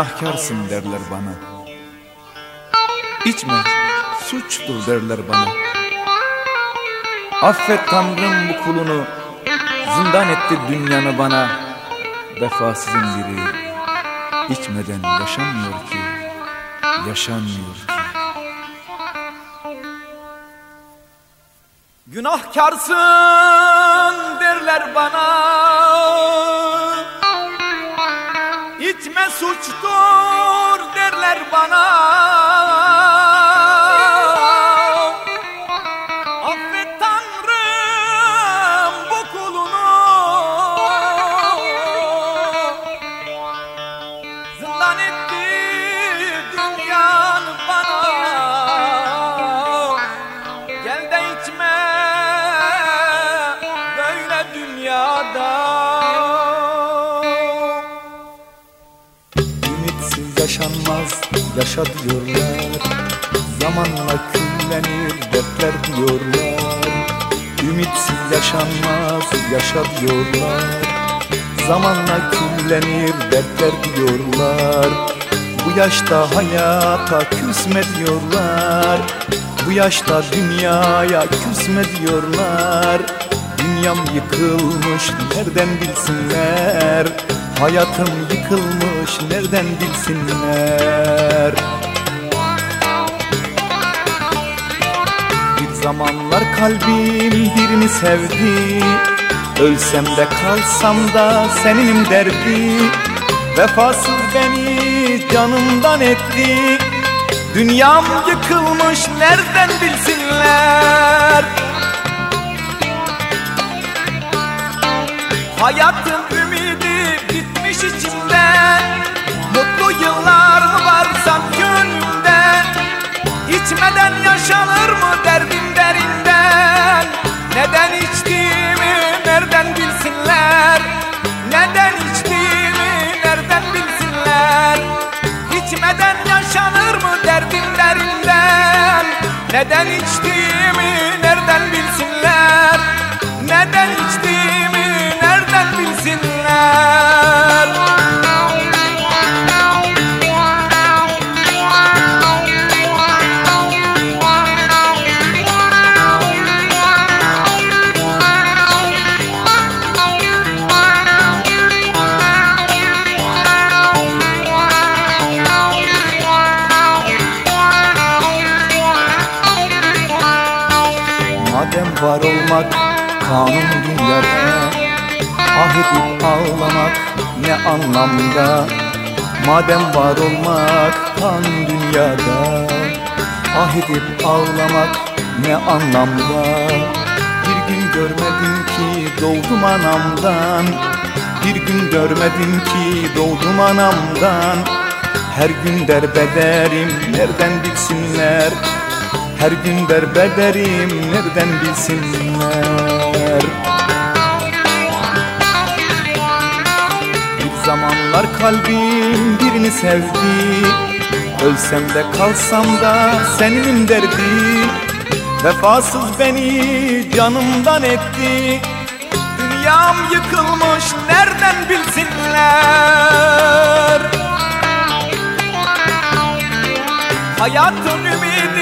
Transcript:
Günahkarsın derler bana. İçme suçtur derler bana. Affet Tanrım bu kulunu. Zindan etti dünyanı bana. Vefasızın biri içmeden yaşanmıyor ki. Yaşanmıyor ki. Günahkarsın derler bana İtme suçtur derler bana. Affet Tanrım bu kulunu. Zindan etti dünyanı bana. Gel de içme böyle dünyada yaşanmaz. Yaşa diyorlar Zamanla küllenir dertler diyorlar. Ümitsiz yaşanmaz yaşa diyorlar. Zamanla küllenir dertler diyorlar. Bu yaşta hayata küsme diyorlar. Bu yaşta dünyaya küsme diyorlar. Dünyam yıkılmış nereden bilsinler Hayatım yıkılmış nereden bilsinler? Bir zamanlar kalbim birini sevdi. Ölsem de kalsam da seninim derdi. Vefasız beni canımdan etti. Dünyam yıkılmış nereden bilsinler? Hayatın bilsinler. Neden içtiğimi nereden bilsinler? İçmeden yaşanır mı derdim derinden? Neden içtiğimi nereden bilsinler Madem var olmak kanun dünyada Ah edip ağlamak ne anlamda? Madem var olmak kanun dünyada Ah edip ağlamak ne anlamda? Bir gün görmedim ki doğdum anamdan Bir gün görmedim ki doğdum anamdan. Her gün derbederim nereden bilsinler her gün berbederim nereden bilsinler? Bir zamanlar kalbim birini sevdi. Ölsem de kalsam da seninim derdi. Vefasız beni canımdan etti. Dünyam yıkılmış nereden bilsinler? Hayatın ümidi